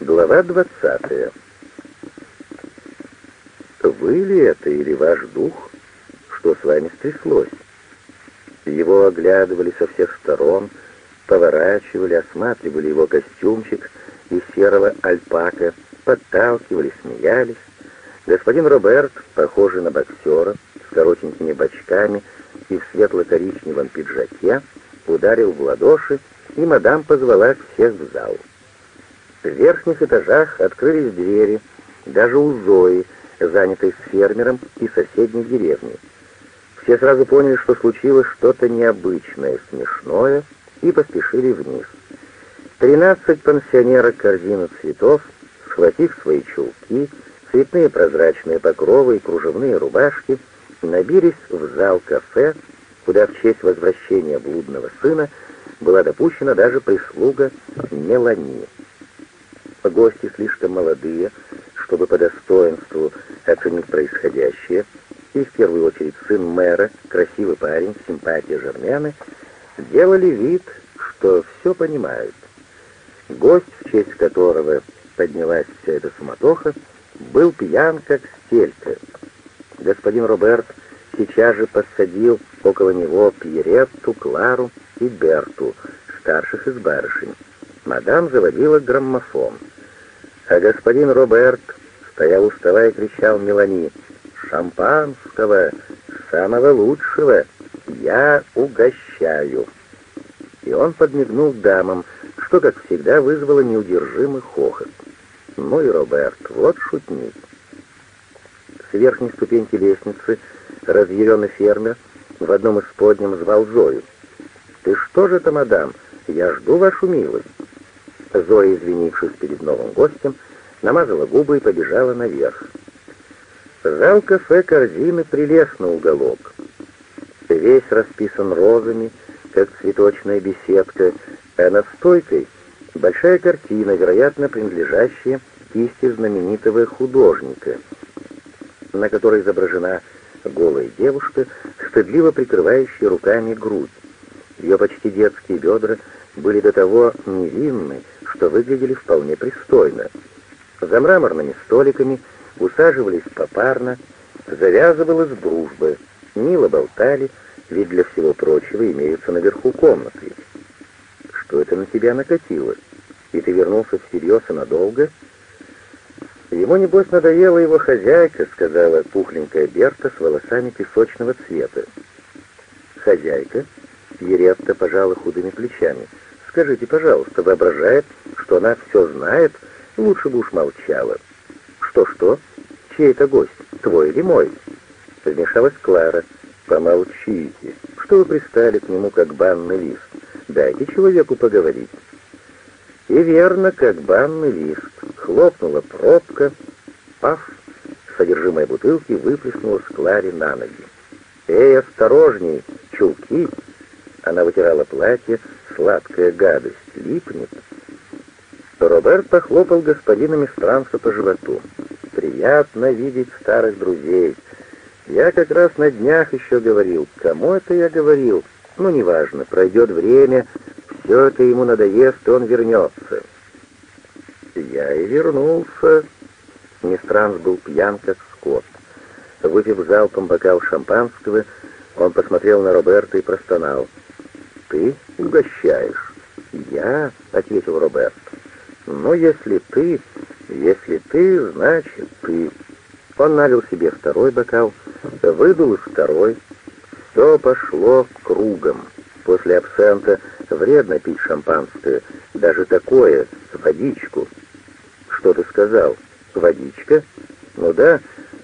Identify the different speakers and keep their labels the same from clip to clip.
Speaker 1: Глава двадцатая. Вы ли это или ваш дух? Что с вами стряслось? Его оглядывали со всех сторон, поворачивали, осматривали его костюмчик из серого альпака, подталкивали, смеялись. Господин Роберт, похожий на боксера, с коротенькими бочками и в светло-коричневом пиджаке, ударил в ладоши, и мадам позвала всех в зал. В верхних этажах открылись двери, даже у Зои, занятой с фермером и соседней деревни. Все сразу поняли, что случилось что-то необычное, смешное, и поспешили вниз. Тринадцать пансионерок корзины цветов, схватив свои чулки, цветные прозрачные покровы и кружевные рубашки, набились в зал кафе, куда в честь возвращения блудного сына была допущена даже прислуга Мелани. Гости слишком молодые, чтобы по достоинству оценить происходящее, и в первую очередь сын мэра, красивый парень, симпатия Жермены, делали вид, что все понимают. Гость, в честь которого поднялась вся эта суматоха, был пьян, как стелька. Господин Роберт сейчас же посадил около него Пьеретту, Клару и Берту, старших из барышень. Мадам заводила граммофон. А господин Роберт стоял у стола и кричал Мелани, «Шампанского, самого лучшего, я угощаю!» И он подмигнул дамам, что, как всегда, вызвало неудержимый хохот. Ну и Роберт, вот шутник. С верхней ступеньки лестницы разъяренный фермер в одном из подням звал Зою. «Ты что же это, мадам? Я жду вашу милость». Зоя, извинившись перед новым гостем, намазала губы и побежала наверх. Зал кафе корзины прелестный уголок. Весь расписан розами, как цветочная беседка, а над стойкой большая картина, вероятно, принадлежащая кисти знаменитого художника, на которой изображена голая девушка, стыдливо прикрывающая руками грудь. Ее почти детские бедра были до того невинны, что выглядели вполне пристойно. За мраморными столиками усаживались попарно, завязывалась дружба, мило болтали, ведь для всего прочего имеются наверху комнаты. Что это на тебя накатило? И ты вернулся всерьез и надолго? Ему, небось, надоела его хозяйка, сказала пухленькая Берта с волосами песочного цвета. Хозяйка? Еретта пожала худыми плечами. Скажите, пожалуйста, воображает, что она все знает, лучше бы уж молчала. Что-что? Чей это гость? Твой или мой? Вмешалась Клара. Помолчите. Что вы пристали к нему, как банный лист? Дайте человеку поговорить. И верно, как банный лист. Хлопнула пробка. Паф! Содержимое бутылки выплеснулось Кларе на ноги. «Эй, осторожней! Чулки!» Она вытирала платье, сладкая гадость липнет. Роберт похлопал господина Мистранца по животу. «Приятно видеть старых друзей. Я как раз на днях еще говорил. Кому это я говорил? Ну, неважно, пройдет время, все это ему надоест, и он вернется». «Я и вернулся». Мистранц был пьян, как скот. Выпив залпом бокал шампанского, он посмотрел на Роберта и простонал. «Ты угощаешь?» «Я?» — ответил Роберт. «Но если ты, если ты, значит ты...» Он налил себе второй бокал, выдул из второй. Все пошло кругом. После абсента вредно пить шампанское, даже такое, водичку. «Что ты сказал? Водичка?» «Ну да,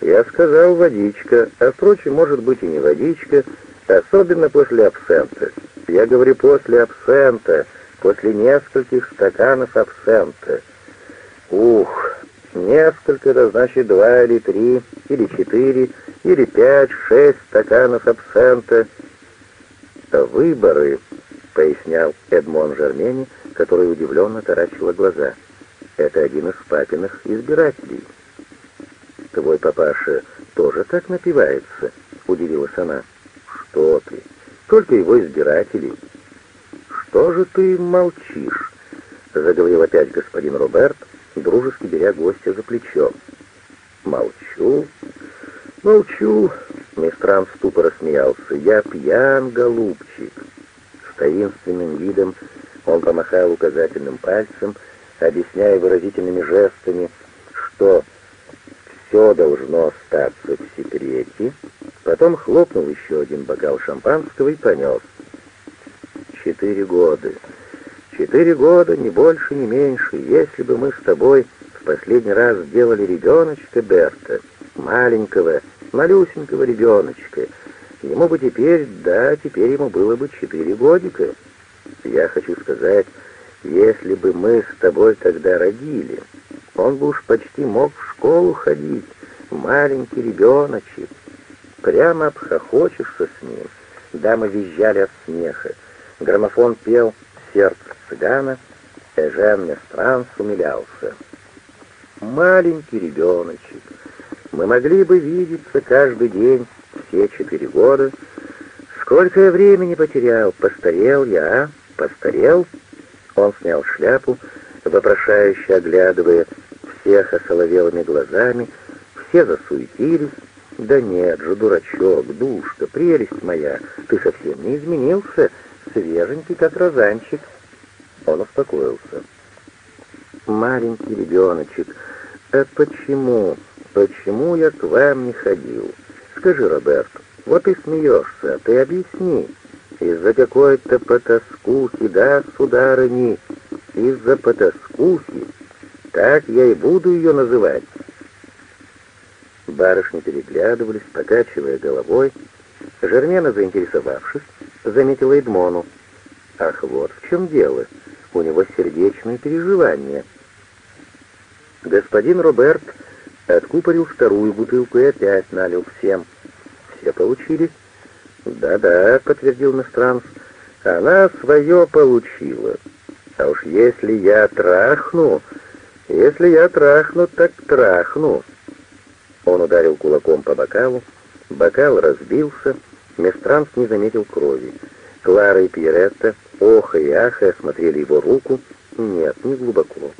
Speaker 1: я сказал водичка, а впрочем, может быть и не водичка, особенно после абсента. Я говорю после абсента, после нескольких стаканов абсента. Ух, несколько, это значит два или три, или четыре, или пять, шесть стаканов абсента. «Выборы», — пояснял Эдмон Жермени, который удивленно таращила глаза. «Это один из папиных избирателей». «Твой папаша тоже так напивается?» — удивилась она. «Что ты? Только его избиратели». «Что же ты молчишь?» — заговорил опять господин Роберт, дружески беря гостя за плечо. «Молчу, молчу», — Мистран ступо рассмеялся. «Я пьян, голубчик». С таинственным видом он помахал указательным пальцем, объясняя выразительными жестами, что все должно остаться в секрете, потом хлопнул еще один бокал шампанского и понес. Четыре года. Четыре года, ни больше, ни меньше. Если бы мы с тобой в последний раз сделали ребеночка Берта, маленького, малюсенького ребеночка, ему бы теперь, да, теперь ему было бы четыре годика. Я хочу сказать, если бы мы с тобой тогда родили, он бы уж почти мог в школу ходить, маленький ребеночек. Прямо обхохочешься с ним. Дамы визжали от смеха. Граммофон пел «Сердце цыгана», Эжен Местранс умилялся. Маленький ребеночек. Мы могли бы видеться каждый день все четыре года. Сколько я времени потерял, постарел я, а? Постарел? Он снял шляпу, вопрошающе оглядывая всех осоловелыми глазами, все засуетились. «Да нет же, дурачок, душка, прелесть моя, ты совсем не изменился, свеженький, как розанчик». Он успокоился. «Маленький ребеночек, а почему, почему я к вам не ходил? Скажи, Роберт, вот ты смеешься, ты объясни. Из-за какой-то потаскухи, да, сударыни, из-за потаскухи. Так я и буду ее называть. Барышни переглядывались, покачивая головой. Жермена, заинтересовавшись, заметила Эдмону. «Ах, вот в чем дело. У него сердечные переживания». Господин Роберт откупорил вторую бутылку и опять налил всем. Все получили. «Да-да», — подтвердил Местранс, — «она свое получила. А уж если я трахну, если я трахну, так трахну». Он ударил кулаком по бокалу, бокал разбился, Местранс не заметил крови. Клара и Пьеретта, охо и ахая, осмотрели его руку. Нет, не глубоко.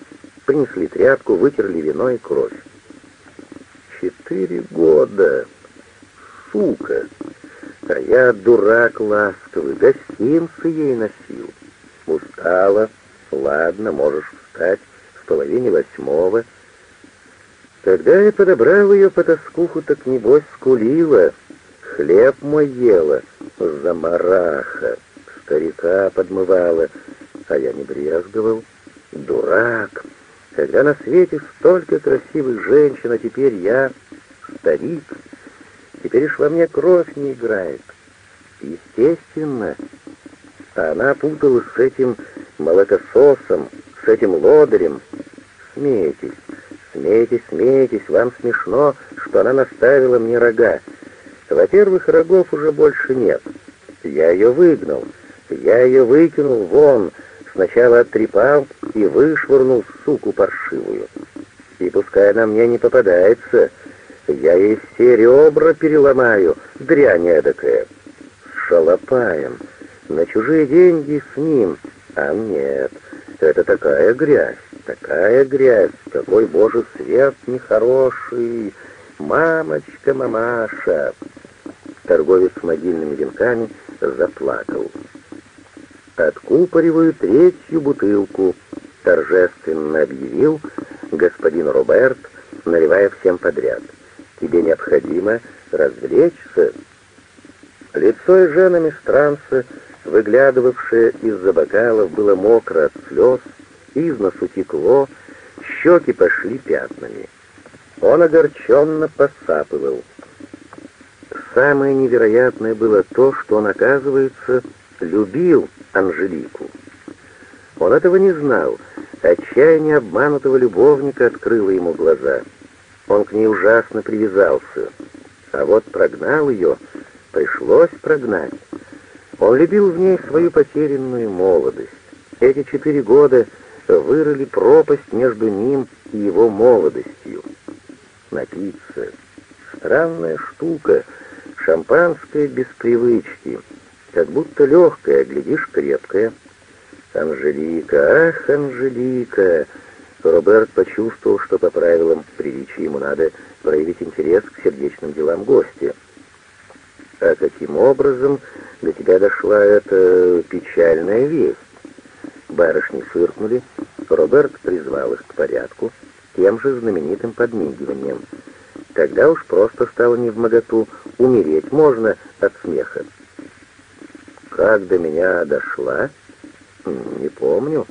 Speaker 1: Принесли тряпку, вытерли вино и кровь. Четыре года. Сука! А я, дурак ласковый, гостинцы ей носил. Устала. Ладно, можешь встать в половине восьмого. Когда я подобрал ее по тоскуху, так небось скулила. Хлеб мой ела, замараха, старика подмывала, а я не брезговал. Дурак! Когда на свете столько красивых женщин, а теперь я старик. Теперь уж во мне кровь не играет. Естественно. А она путалась с этим молокососом, с этим лодырем. Смейтесь, Смейтесь, смейтесь, вам смешно, что она наставила мне рога. Во-первых, рогов уже больше нет. Я ее выгнал. Я ее выкинул вон, сначала оттрепал и вышвырнул суку паршивую. И пускай она мне не попадается, я ей все ребра переломаю, дрянь эдакая. С шалопаем, на чужие деньги с ним, а нет, это такая грязь. Такая грязь, какой божий свет нехороший. Мамочка, мамаша. Торговец с могильными венками заплакал. Откупориваю третью бутылку, торжественно объявил господин Роберт, наливая всем подряд. Тебе необходимо развлечься. Лицо Жена Странца, выглядывавшее из-за бокалов, было мокро от слез, из носу текло, щеки пошли пятнами. Он огорченно посапывал. Самое невероятное было то, что он, оказывается, любил Анжелику. Он этого не знал. Отчаяние обманутого любовника открыло ему глаза. Он к ней ужасно привязался. А вот прогнал ее, пришлось прогнать. Он любил в ней свою потерянную молодость. Эти четыре года вырыли пропасть между ним и его молодостью. Напиться. Странная штука, шампанское без привычки, как будто легкое, глядишь, крепкое. Анжелика, ах, Анжелика, Роберт почувствовал, что по правилам приличия ему надо проявить интерес к сердечным делам гостя. А каким образом до тебя дошла эта печальная весть? Барышни фыркнули, Роберт призвал их к порядку тем же знаменитым подмигиванием. Тогда уж просто стало невмоготу, умереть можно от смеха. Как до меня дошла? Не помню.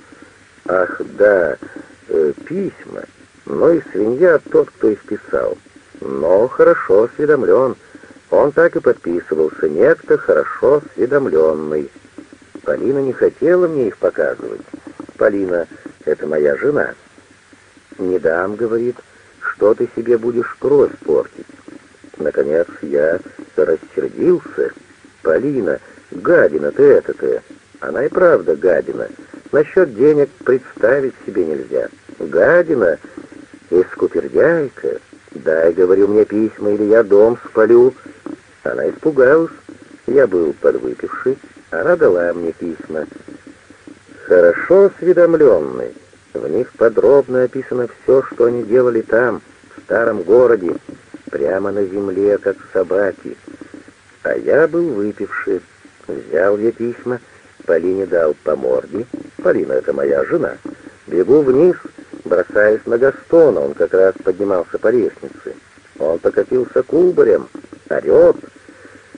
Speaker 1: Ах, да, э, письма. Ну и свинья тот, кто их писал. Но хорошо осведомлен. Он так и подписывался, некто хорошо осведомленный. Полина не хотела мне их показывать. Полина — это моя жена. «Не дам», — говорит, — «что ты себе будешь кровь портить?» Наконец я рассердился. «Полина, гадина ты это-то!» Она и правда гадина. Насчет денег представить себе нельзя. Гадина и скупердяйка. Дай, говорю, мне письма, или я дом спалю. Она испугалась. Я был подвыпивший. Она дала мне письма. Хорошо осведомленный. В них подробно описано все, что они делали там, в старом городе, прямо на земле, как собаки. А я был выпивший. Взял я письма, Полине дал по морде. Полина — это моя жена. Бегу вниз, бросаюсь на Гастона, он как раз поднимался по лестнице. Он покатился кубарем, орет.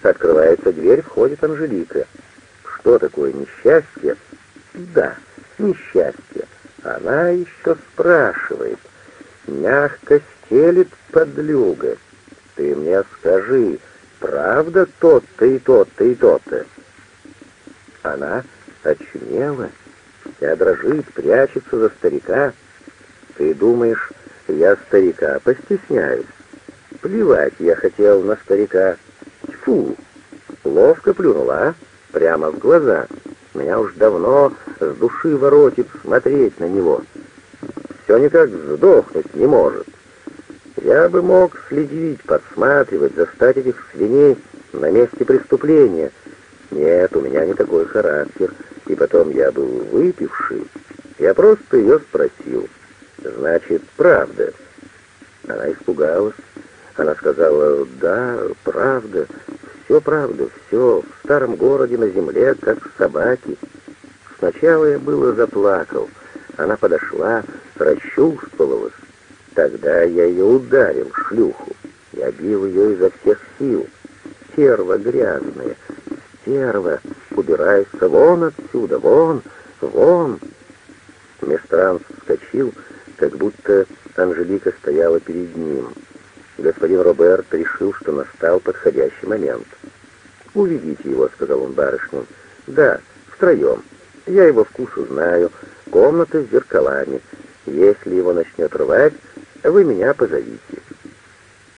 Speaker 1: Открывается дверь, входит Анжелика. Что такое несчастье? Да, несчастье. Она еще спрашивает. Мягко стелит подлюга. Ты мне скажи, правда тот-то и тот-то и тот-то? Она очумела, вся дрожит, прячется за старика. Ты думаешь, я старика постесняюсь? Плевать я хотел на старика. Фу, ловко плюнула, а? Прямо в глаза. Меня уж давно с души воротит смотреть на него. Все никак сдохнуть не может. Я бы мог следить, подсматривать, застать этих свиней на месте преступления — нет, у меня не такой характер. И потом я был выпивший. Я просто ее спросил. Значит, правда. Она испугалась. Она сказала, да, правда, все правда, все в старом городе на земле, как собаки. Сначала я было заплакал. Она подошла, расчувствовалась. Тогда я ее ударил, шлюху. Я бил ее изо всех сил. Стерва грязная, стерва! Убирайся вон отсюда, вон, вон!» Местранс вскочил, как будто Анжелика стояла перед ним. Господин Роберт решил, что настал подходящий момент. «Уведите его», — сказал он барышням. «Да, втроем. Я его вкус знаю. Комната с зеркалами. Если его начнет рвать, вы меня позовите».